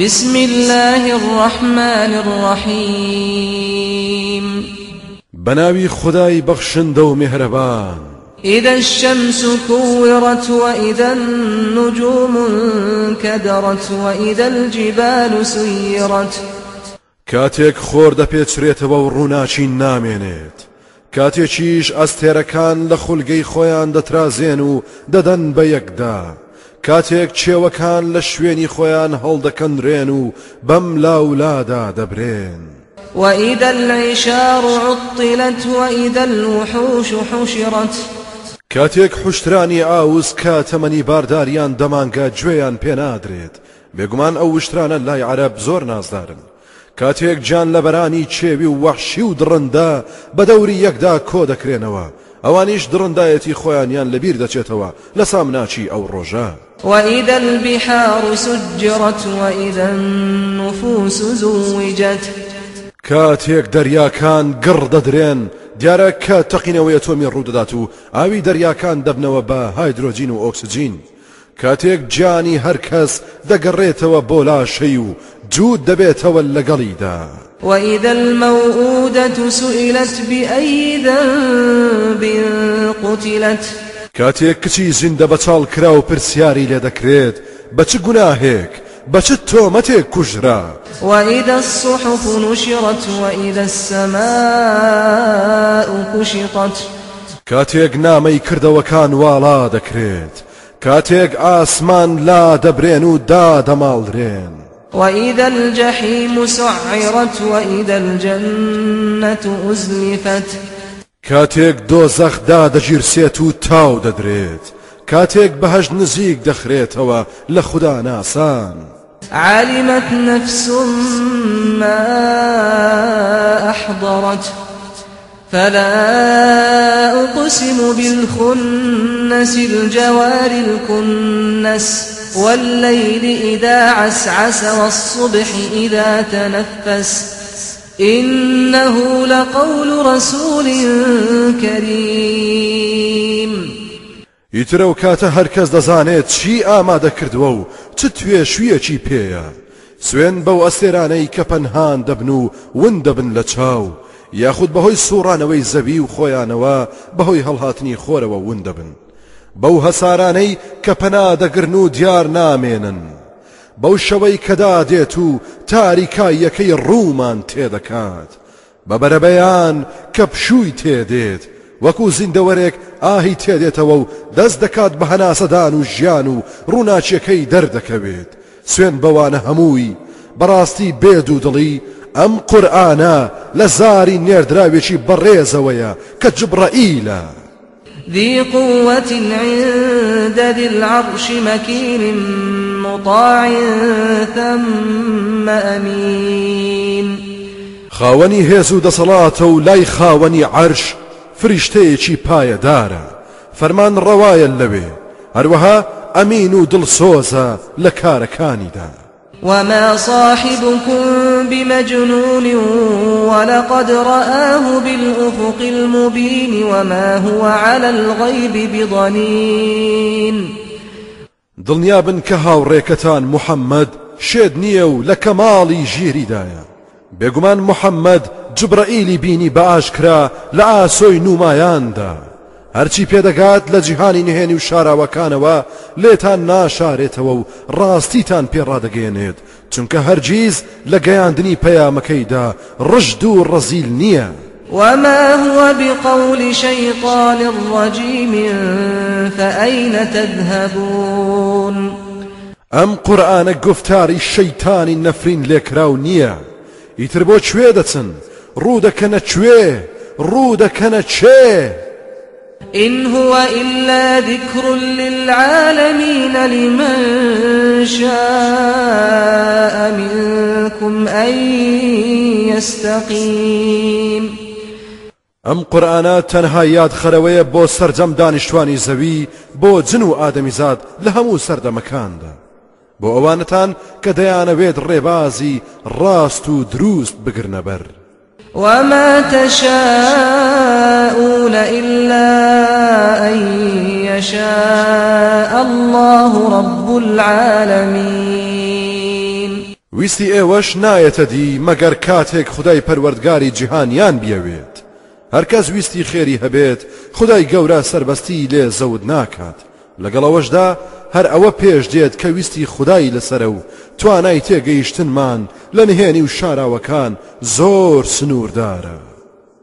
بسم الله الرحمن الرحيم. بەناوی خودای بەخشندە و میهرەبان. إذا الشمس كورت وإذا النجوم انكدرت وإذا الجبال سيرت. کاتێک خۆر دەپێچرێتەوە و ڕووناچی نامێنێت. کاتێکیش ئەستێرەکان لە خولگەی خۆیان دەترازێن و دەدەن بە یەکدا. کاتێک چێوەکان لە شوێنی خۆیان هەڵدەکەندرێن و بەم لاولادا دەبرێن. وإذا العشار عطلت وإذا الوحوش حشرت کاتێک حشترانی ئاوس کە تەمەنی بارداریان دەمانگە گوێیان پێنادرێت. بێگومان ئەو وشترانە لای عرب زۆر نازدارن. کاتێک جان لە بەرانی چێوی و وەحشی و دڕندا بە دەوری یەکدا کۆ دەکرێنەوە. ئەوانیش دڕندایەتی خۆیانیان لەبیر دەچێتەوە لە سامناچی ئەو ڕۆژە. وإذا البحار سجرت وإذا النفوس زوجت. کاتێک دەریاکان گڕ دەدرێن دیارە کە تەقینەوەی تۆمی ڕوودەدات و ئاوی دەریاکان دەبنەوە بە هایدرۆجین و ئۆکسسیجین کاتێک جانی هەر کەس دەگەڕێتەوە بۆ لاشەی و جود دەبێتەوە لەگەڵیدا. وإذا الموءودة سئلت بأي ذنب قتلت. کاتێک کچی زیندە بەچاڵ کرا و پرسیاری لێ دەکرێت بە چ گوناهێک بە چ تۆمەتێک کوژرا وإذا الصحف نشرت وإذا السماء كشطت. کاتێک نامەی کردەوەکان واڵا دەکرێت کاتێک ئاسمان لا دەبرێن و دا وإذا الجحيم سعرت وإذا الجنة أزلفت کاتێک دۆزەخدا دەگیرسێت و تاو دەدرێت. کاتێک بەهەش نزیک دەخرێتەوە لە خوددا ناسان. علمت نفس ما أحضرت فلا أقسم بالخنس الجوار الكنس والليل إذا عسعس والصبح إذا تنفس إنه لقول رسول كريم. ئیترە و کاتە هەرکەس دەزانێت چی ئامادە کردووە و چ توێ شوویەکی پێیە سوێن بەو ئەستێرانەی کە پەنهان دەبن و ون دەبن لە چاو یاخود بەهۆی سوڕانەوەی و بەو هەسارانەی کە پەنا دەگرن و دیار نامێنن. بەو شەوەی کەدا دێت و تاریکایەکەی ڕوومان تێدەکات. بە بەرەبەیان کە پشووی تێدێت وەکو زیندەوەرێک ئاهی تێدێتەوە و دەست دەکات بە هەناسەدان و ژیان و ڕووناچیەکەی دەردەکەوێت. سوێن بەوانە هەمووی بەڕاستی بێد و دڵی ئەم قورآانە لە زاری نێردراوێکی بەڕێزەوەیە کە جبڕائیلە ذي قوة عند ذي العرش مكين مطاع ثم أمين. خاوەنی هێز و دەسەڵاتە و لای خاوەنی عەرش فریشتەیەکی پایەدارە. فەرمان ڕەوایە لەوێ. هەروەها ئەمین و دڵسۆزە لە کارەکانیدا. وما صاحبكم بمجنون ولقد رآه بالأفق المبين وما هو على الغيب بضنين. دڵنیابن کە هاوڕێکەتان محەممەد شێد نییە و لە کەماڵی ژیریدایە. بێگومان محەممەد جبرائیلی بینی بە ئاشکرا هەرچی پێدەگات لە جیهانی نهێنی و شاراوەکانەوە لێتان ناشارێتەوە و ڕاستیتان پێڕادەگەێنێت چونکە هەرگیز لە گەیاندنی پەیامەکەیدا ڕژد و ڕەزیل نییە. وما هو بقول شيطان رجيم فأين تذهبون؟ گفتاری شەیتانی نەفرین لێکراو نییە. ئیتر بۆ کوێ دەچن؟ ڕوو دەکەنە کوێ؟ ڕوو دەکەنە چێ؟ إن هو إلا ذكر للعالمين لمن شاء منكم أن يستقيم. ئەم قورآانە تەنها یاد خەرەوەیە بۆ سرجەم دانیشتوانی زەوی بۆ جن و ئادەمیزاد لە هەموو سەردەمەکاندا بۆ ئەوانتان کە دەیانەوێت ڕێبازی ڕاست و دروست بگرنە بەر وما تشاءون إلا أن يشاء الله رب العالمين. ویستی ئێوەش نایەتە دی مەگەر کاتێک خدای پەروەردگاری جیهانیان بیەوێت هەرکەس ویستی خێری هەبێت خدای گەورە سربەستی لێ زەود ناکات. لەگەڵەوەشدا هەر ئەوە پێش دێت کە ویستی خدای لەسرە و توانای تێگەیشتنمان لە نهێنی و شاراوەکان زۆر سنووردارە.